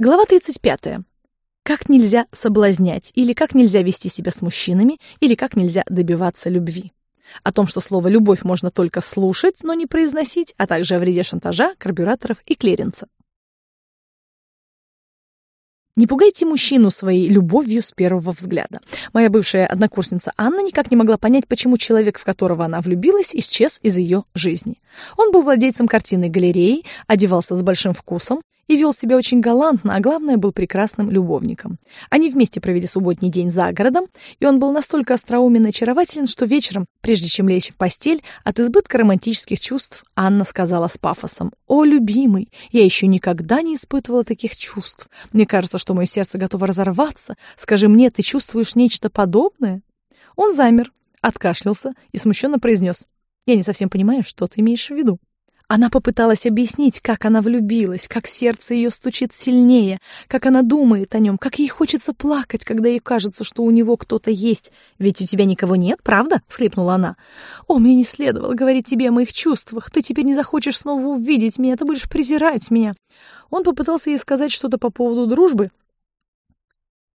Глава 35. Как нельзя соблазнять, или как нельзя вести себя с мужчинами, или как нельзя добиваться любви. О том, что слово «любовь» можно только слушать, но не произносить, а также о вреде шантажа, карбюраторов и клеренса. Не пугайте мужчину своей любовью с первого взгляда. Моя бывшая однокурсница Анна никак не могла понять, почему человек, в которого она влюбилась, исчез из ее жизни. Он был владельцем картинной галереи, одевался с большим вкусом, и вел себя очень галантно, а главное, был прекрасным любовником. Они вместе провели субботний день за городом, и он был настолько остроумен и очарователен, что вечером, прежде чем лечь в постель, от избытка романтических чувств Анна сказала с пафосом, «О, любимый, я еще никогда не испытывала таких чувств. Мне кажется, что мое сердце готово разорваться. Скажи мне, ты чувствуешь нечто подобное?» Он замер, откашлялся и смущенно произнес, «Я не совсем понимаю, что ты имеешь в виду». Она попыталась объяснить, как она влюбилась, как сердце ее стучит сильнее, как она думает о нем, как ей хочется плакать, когда ей кажется, что у него кто-то есть. «Ведь у тебя никого нет, правда?» — всхлипнула она. «О, мне не следовало говорить тебе о моих чувствах. Ты теперь не захочешь снова увидеть меня, ты будешь презирать меня». Он попытался ей сказать что-то по поводу дружбы,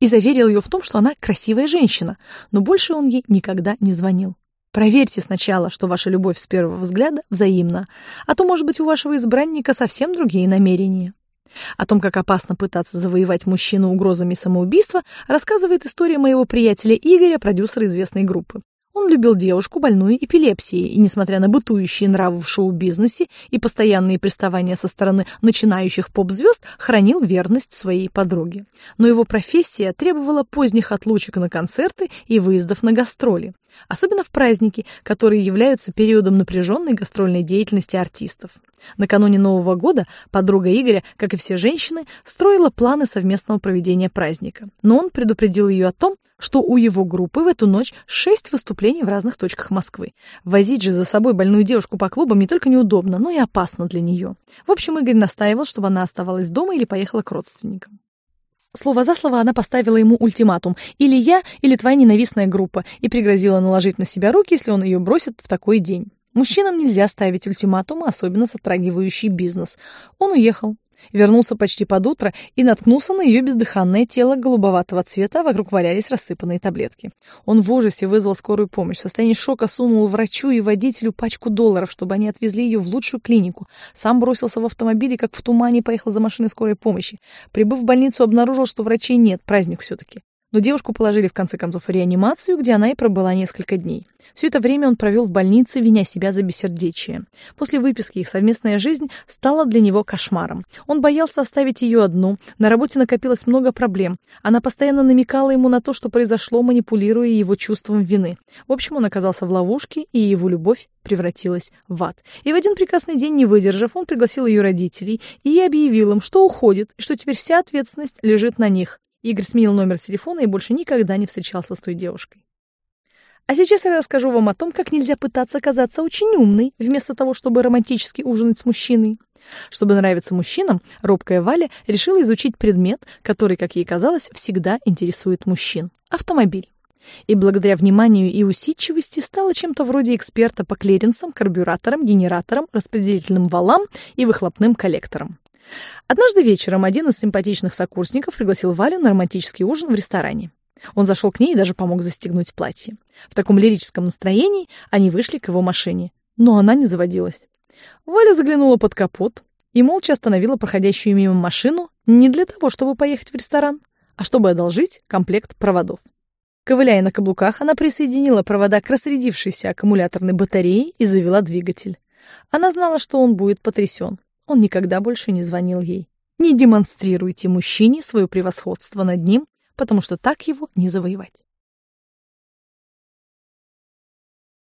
и заверил ее в том, что она красивая женщина, но больше он ей никогда не звонил. Проверьте сначала, что ваша любовь с первого взгляда взаимна, а то, может быть, у вашего избранника совсем другие намерения. О том, как опасно пытаться завоевать мужчину угрозами самоубийства, рассказывает история моего приятеля Игоря, продюсера известной группы. Он любил девушку, больную эпилепсией, и, несмотря на бытующие нравы в шоу-бизнесе и постоянные приставания со стороны начинающих поп-звезд, хранил верность своей подруге. Но его профессия требовала поздних отлучек на концерты и выездов на гастроли, особенно в праздники, которые являются периодом напряженной гастрольной деятельности артистов. Накануне Нового года подруга Игоря, как и все женщины, строила планы совместного проведения праздника. Но он предупредил ее о том, что у его группы в эту ночь шесть выступлений в разных точках Москвы. Возить же за собой больную девушку по клубам не только неудобно, но и опасно для нее. В общем, Игорь настаивал, чтобы она оставалась дома или поехала к родственникам. Слово за слово она поставила ему ультиматум «или я, или твоя ненавистная группа» и пригрозила наложить на себя руки, если он ее бросит в такой день. Мужчинам нельзя ставить ультиматумы, особенно затрагивающий бизнес. Он уехал, вернулся почти под утро и наткнулся на ее бездыханное тело голубоватого цвета, а вокруг валялись рассыпанные таблетки. Он в ужасе вызвал скорую помощь. В состоянии шока сунул врачу и водителю пачку долларов, чтобы они отвезли ее в лучшую клинику. Сам бросился в автомобиль и как в тумане поехал за машиной скорой помощи. Прибыв в больницу, обнаружил, что врачей нет, праздник все-таки но девушку положили в конце концов в реанимацию, где она и пробыла несколько дней. Все это время он провел в больнице, виня себя за бессердечие. После выписки их совместная жизнь стала для него кошмаром. Он боялся оставить ее одну, на работе накопилось много проблем. Она постоянно намекала ему на то, что произошло, манипулируя его чувством вины. В общем, он оказался в ловушке, и его любовь превратилась в ад. И в один прекрасный день, не выдержав, он пригласил ее родителей и объявил им, что уходит, и что теперь вся ответственность лежит на них. Игорь сменил номер телефона и больше никогда не встречался с той девушкой. А сейчас я расскажу вам о том, как нельзя пытаться казаться очень умной, вместо того, чтобы романтически ужинать с мужчиной. Чтобы нравиться мужчинам, робкая Валя решила изучить предмет, который, как ей казалось, всегда интересует мужчин – автомобиль. И благодаря вниманию и усидчивости стала чем-то вроде эксперта по клиренсам, карбюраторам, генераторам, распределительным валам и выхлопным коллекторам. Однажды вечером один из симпатичных сокурсников пригласил Валю на романтический ужин в ресторане. Он зашел к ней и даже помог застегнуть платье. В таком лирическом настроении они вышли к его машине, но она не заводилась. Валя заглянула под капот и молча остановила проходящую мимо машину не для того, чтобы поехать в ресторан, а чтобы одолжить комплект проводов. Ковыляя на каблуках, она присоединила провода к рассредившейся аккумуляторной батарее и завела двигатель. Она знала, что он будет потрясен. Он никогда больше не звонил ей. Не демонстрируйте мужчине свое превосходство над ним, потому что так его не завоевать.